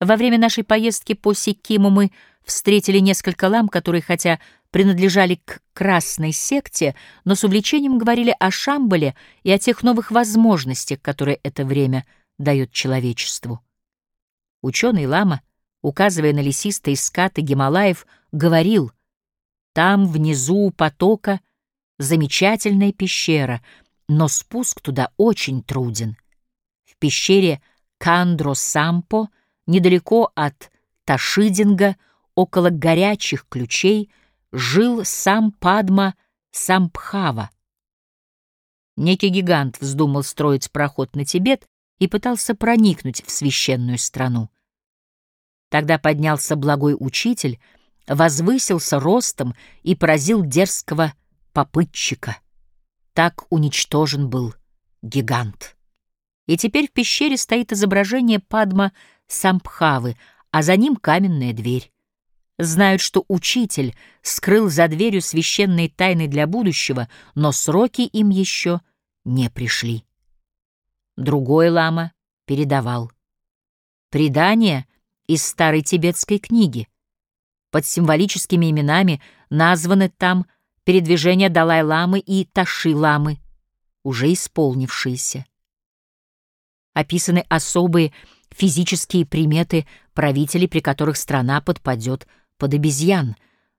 Во время нашей поездки по Сикиму мы встретили несколько лам, которые, хотя принадлежали к красной секте, но с увлечением говорили о Шамбале и о тех новых возможностях, которые это время дает человечеству. Ученый лама, указывая на лесистые скаты Гималаев, говорил, «Там, внизу у потока, замечательная пещера, но спуск туда очень труден. В пещере Кандро-Сампо, недалеко от Ташидинга, около горячих ключей, жил сам Падма Сампхава. Некий гигант вздумал строить проход на Тибет и пытался проникнуть в священную страну. Тогда поднялся благой учитель, возвысился ростом и поразил дерзкого попытчика. Так уничтожен был гигант. И теперь в пещере стоит изображение Падма Сампхавы, а за ним каменная дверь. Знают, что учитель скрыл за дверью священные тайны для будущего, но сроки им еще не пришли. Другой лама передавал. Предание из старой тибетской книги. Под символическими именами названы там передвижения Далай-ламы и Таши-ламы, уже исполнившиеся. Описаны особые физические приметы правителей, при которых страна подпадет под обезьян,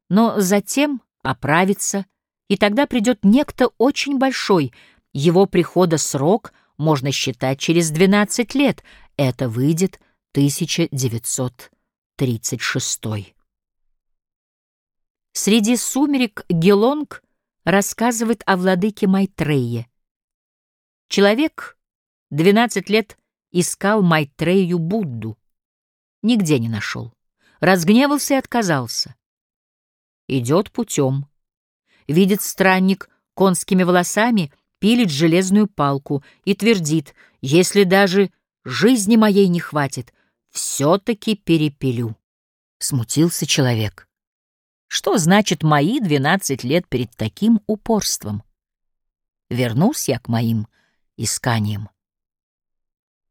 но затем оправится, и тогда придет некто очень большой, его прихода срок можно считать через 12 лет, это выйдет 1936. Среди сумерек Гелонг рассказывает о владыке Майтрее. Человек 12 лет искал Майтрею Будду. Нигде не нашел. Разгневался и отказался. Идет путем. Видит странник конскими волосами, пилит железную палку и твердит, если даже жизни моей не хватит, все-таки перепилю. Смутился человек. Что значит мои двенадцать лет перед таким упорством? Вернусь я к моим исканиям.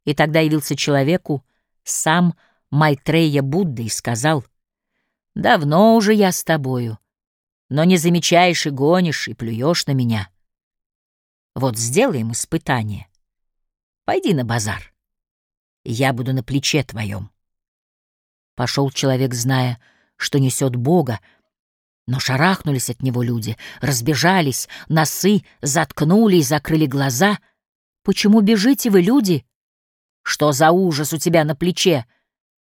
И тогда явился человеку сам Майтрея Будда и сказал, «Давно уже я с тобою, но не замечаешь и гонишь, и плюешь на меня. Вот сделаем испытание. Пойди на базар, я буду на плече твоем». Пошел человек, зная, что несет Бога, но шарахнулись от него люди, разбежались, носы заткнули и закрыли глаза. «Почему бежите вы, люди?» «Что за ужас у тебя на плече?»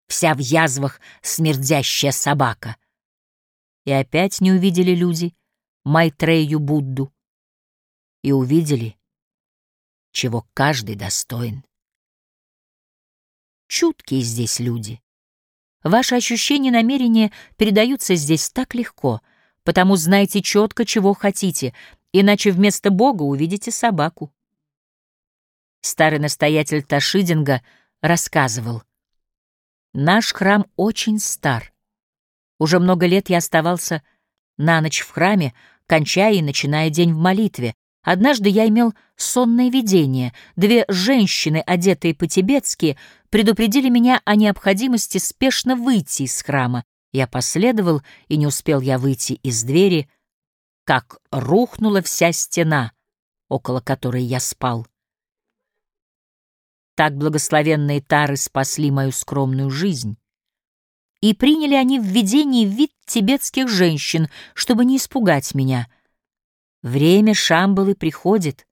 Вся в язвах смердящая собака. И опять не увидели люди Майтрею Будду. И увидели, чего каждый достоин. Чуткие здесь люди. Ваши ощущения и намерения передаются здесь так легко, потому знайте четко, чего хотите, иначе вместо Бога увидите собаку. Старый настоятель Ташидинга рассказывал, «Наш храм очень стар. Уже много лет я оставался на ночь в храме, кончая и начиная день в молитве, Однажды я имел сонное видение. Две женщины, одетые по-тибетски, предупредили меня о необходимости спешно выйти из храма. Я последовал, и не успел я выйти из двери, как рухнула вся стена, около которой я спал. Так благословенные тары спасли мою скромную жизнь. И приняли они в видении вид тибетских женщин, чтобы не испугать меня — Время Шамбалы приходит,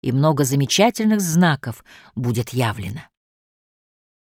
и много замечательных знаков будет явлено.